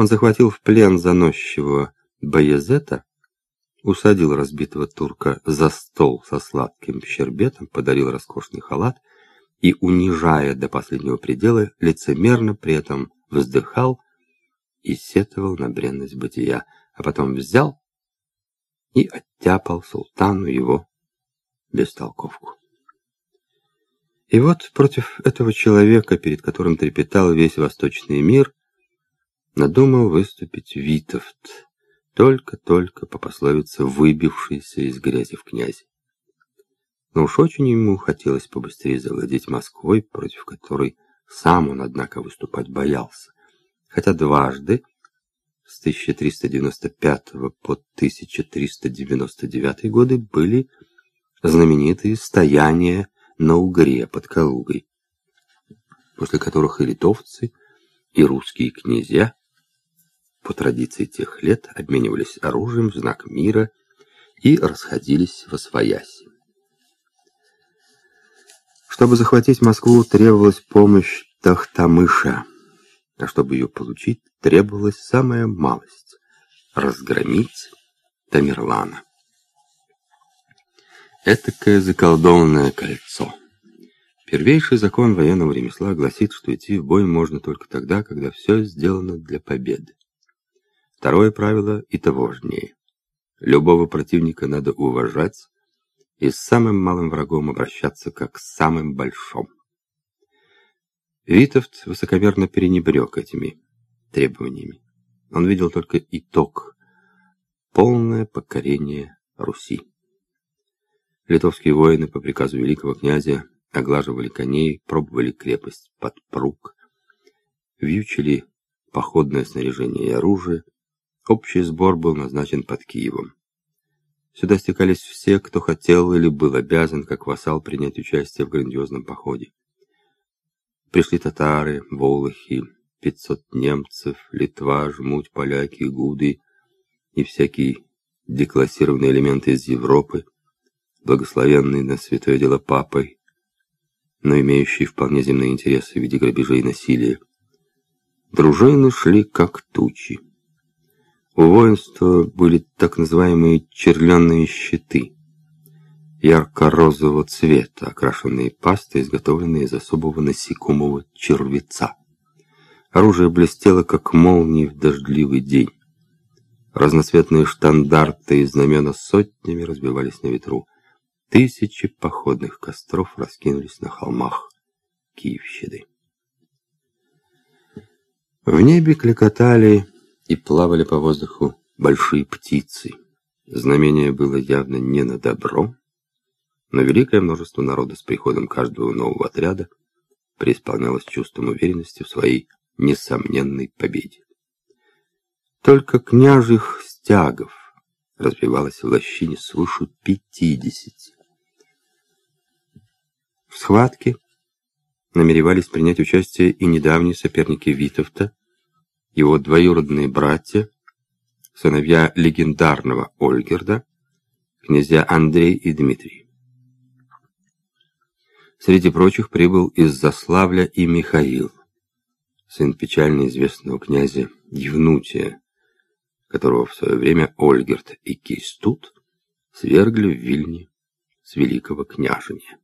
Он захватил в плен заносчивого Баязета, усадил разбитого турка за стол со сладким щербетом, подарил роскошный халат и, унижая до последнего предела, лицемерно при этом вздыхал и сетовал на бренность бытия, а потом взял и оттяпал султану его бестолковку. И вот против этого человека, перед которым трепетал весь восточный мир, надумал выступить Витовт, только-только по пословице выбившийся из грязи в князи. Но уж очень ему хотелось побыстрее завладеть Москвой, против которой сам он, однако, выступать боялся. Хотя дважды, с 1395 по 1399 годы, были знаменитые стояния на Угре под Калугой, после которых и литовцы, и русские князья по традиции тех лет обменивались оружием в знак мира и расходились во свояси. Чтобы захватить Москву, требовалась помощь Тахтамыша, а чтобы ее получить, требовалась самая малость — разгромить Тамерлана. Этакое заколдованное кольцо. Первейший закон военного ремесла гласит, что идти в бой можно только тогда, когда все сделано для победы. Второе правило и того важнее. Любого противника надо уважать и с самым малым врагом обращаться как с самым большим. Витовт высокомерно перенебрег этими требованиями. Он видел только итог — полное покорение Руси. Литовские воины по приказу великого князя оглаживали коней, пробовали крепость под пруг, вьючили походное снаряжение и оружие. Общий сбор был назначен под Киевом. Сюда стекались все, кто хотел или был обязан, как вассал, принять участие в грандиозном походе. Пришли татары, волохи, пятьсот немцев, Литва, жмуть, поляки, гуды и всякие деклассированные элементы из Европы, благословенный на святое дело папой, но имеющий вполне земные интересы в виде грабежей и насилия. Дружины шли как тучи. У воинства были так называемые черленные щиты, ярко-розового цвета, окрашенные пастой, изготовленные из особого насекомого червеца. Оружие блестело, как молнии в дождливый день. Разноцветные штандарты и знамена сотнями разбивались на ветру. Тысячи походных костров раскинулись на холмах Киевщины. В небе клекотали и плавали по воздуху большие птицы. Знамение было явно не на добро, но великое множество народа с приходом каждого нового отряда преисполнялось чувством уверенности в своей несомненной победе. Только княжих стягов разбивалось в лощине свыше пятидесяти. В схватке намеревались принять участие и недавние соперники Витовта, его двоюродные братья, сыновья легендарного Ольгерда, князья Андрей и Дмитрий. Среди прочих прибыл из Заславля и Михаил, сын печально известного князя Евнутия, которого в свое время Ольгерт и Кейстут свергли в Вильне с великого княжения.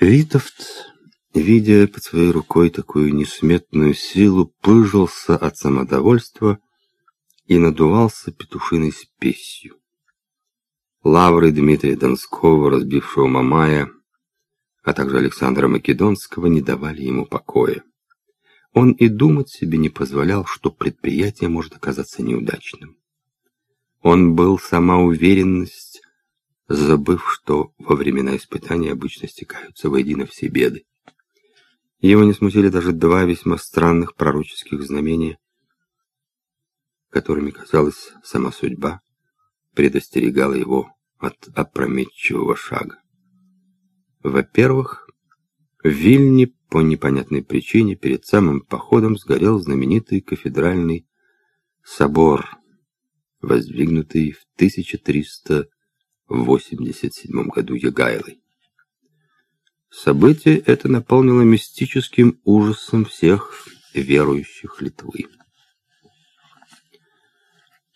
Витовт, видя под своей рукой такую несметную силу, пыжился от самодовольства и надувался петушиной спесью. Лавры Дмитрия Донского, разбившего Мамая, а также Александра Македонского, не давали ему покоя. Он и думать себе не позволял, что предприятие может оказаться неудачным. Он был сама уверенность забыв, что во времена испытаний обычно стекаются воедино все беды. Его не смутили даже два весьма странных пророческих знамения, которыми, казалось, сама судьба предостерегала его от опрометчивого шага. Во-первых, в Вильне по непонятной причине перед самым походом сгорел знаменитый кафедральный собор, воздвигнутый в 1300 в 87 году Ягайлой. Событие это наполнило мистическим ужасом всех верующих Литвы.